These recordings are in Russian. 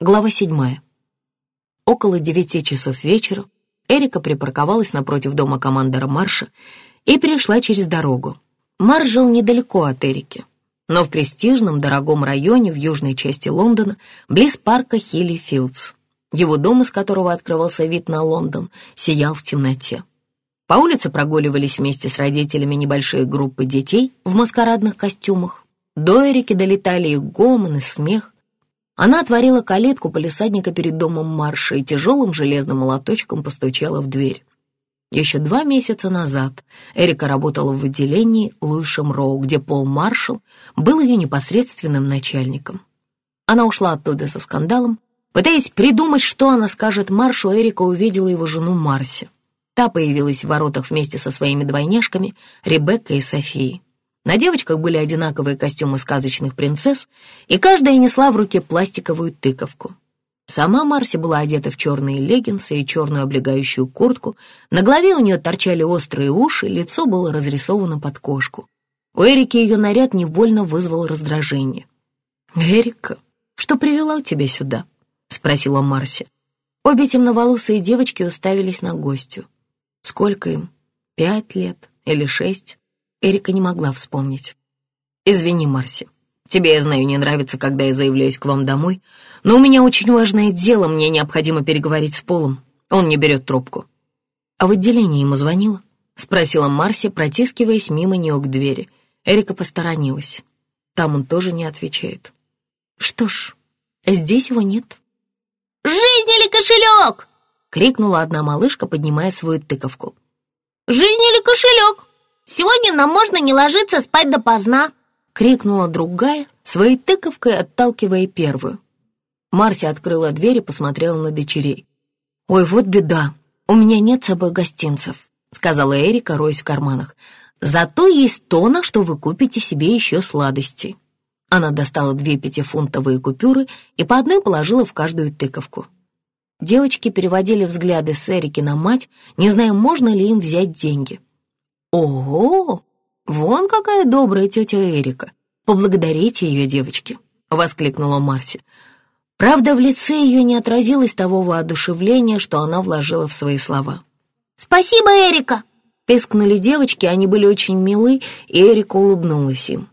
Глава седьмая. Около девяти часов вечера Эрика припарковалась напротив дома командора Марша и перешла через дорогу. Марш жил недалеко от Эрики, но в престижном дорогом районе в южной части Лондона, близ парка Хилли Филдс. Его дом, из которого открывался вид на Лондон, сиял в темноте. По улице прогуливались вместе с родителями небольшие группы детей в маскарадных костюмах. До Эрики долетали и гомон, и смех. Она отворила калитку полисадника перед домом Марша и тяжелым железным молоточком постучала в дверь. Еще два месяца назад Эрика работала в отделении Луишем Роу, где Пол Маршалл был ее непосредственным начальником. Она ушла оттуда со скандалом. Пытаясь придумать, что она скажет Маршу, Эрика увидела его жену Марси. Та появилась в воротах вместе со своими двойняшками Ребеккой и Софией. На девочках были одинаковые костюмы сказочных принцесс, и каждая несла в руке пластиковую тыковку. Сама Марси была одета в черные леггинсы и черную облегающую куртку, на голове у нее торчали острые уши, лицо было разрисовано под кошку. У Эрики ее наряд невольно вызвал раздражение. «Эрика, что привела тебя сюда?» — спросила Марси. Обе темноволосые девочки уставились на гостю. Сколько им? Пять лет или шесть? Эрика не могла вспомнить. «Извини, Марси, тебе, я знаю, не нравится, когда я заявляюсь к вам домой, но у меня очень важное дело, мне необходимо переговорить с Полом. Он не берет трубку». «А в отделении ему звонила?» — спросила Марси, протискиваясь мимо нее к двери. Эрика посторонилась. Там он тоже не отвечает. «Что ж, здесь его нет». «Жизнь или кошелек?» — крикнула одна малышка, поднимая свою тыковку. «Жизнь или кошелек?» Сегодня нам можно не ложиться спать допоздна!» — крикнула другая, своей тыковкой отталкивая первую. Марси открыла дверь и посмотрела на дочерей. «Ой, вот беда, у меня нет с собой гостинцев», — сказала Эрика, роясь в карманах. «Зато есть то, на что вы купите себе еще сладости». Она достала две пятифунтовые купюры и по одной положила в каждую тыковку. Девочки переводили взгляды с Эрики на мать, не зная, можно ли им взять деньги. «Ого! Вон какая добрая тетя Эрика! Поблагодарите ее, девочки!» — воскликнула Марси. Правда, в лице ее не отразилось того воодушевления, что она вложила в свои слова. «Спасибо, Эрика!» — пискнули девочки, они были очень милы, и Эрика улыбнулась им.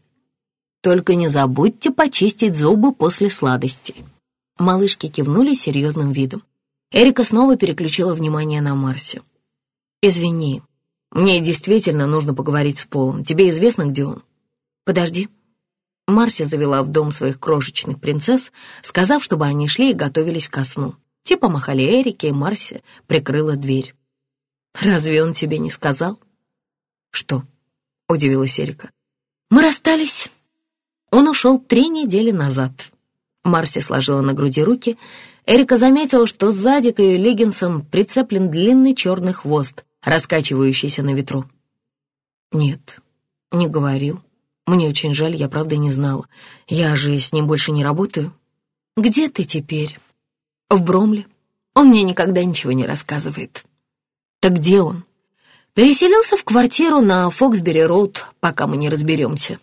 «Только не забудьте почистить зубы после сладостей». Малышки кивнули серьезным видом. Эрика снова переключила внимание на Марси. «Извини, мне действительно нужно поговорить с Полом. Тебе известно, где он? Подожди. Марси завела в дом своих крошечных принцесс, сказав, чтобы они шли и готовились ко сну. Те помахали Эрике, и Марси прикрыла дверь. «Разве он тебе не сказал?» «Что?» — удивилась Эрика. «Мы расстались. Он ушел три недели назад». Марси сложила на груди руки. Эрика заметила, что сзади к ее леггинсам прицеплен длинный черный хвост, раскачивающийся на ветру. Нет, не говорил. Мне очень жаль, я правда не знала. Я же с ним больше не работаю. Где ты теперь? В Бромле. Он мне никогда ничего не рассказывает. Так где он? Переселился в квартиру на Фоксбери-роуд, пока мы не разберемся.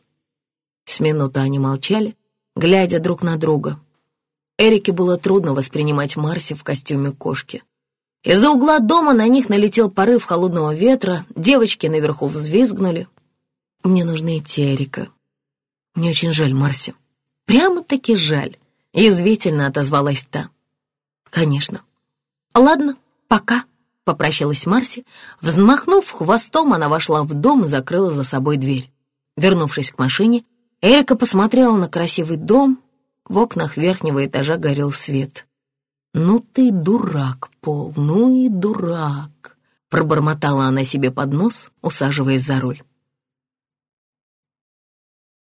С минуты они молчали, глядя друг на друга. Эрике было трудно воспринимать Марси в костюме кошки. Из-за угла дома на них налетел порыв холодного ветра, девочки наверху взвизгнули. «Мне нужна идти, Эрика. Мне очень жаль, Марси. Прямо-таки жаль», — язвительно отозвалась та. «Конечно». «Ладно, пока», — попрощалась Марси. Взмахнув хвостом, она вошла в дом и закрыла за собой дверь. Вернувшись к машине, Эрика посмотрела на красивый дом. В окнах верхнего этажа горел свет. «Ну ты дурак, Пол, ну и дурак!» Пробормотала она себе под нос, усаживаясь за руль.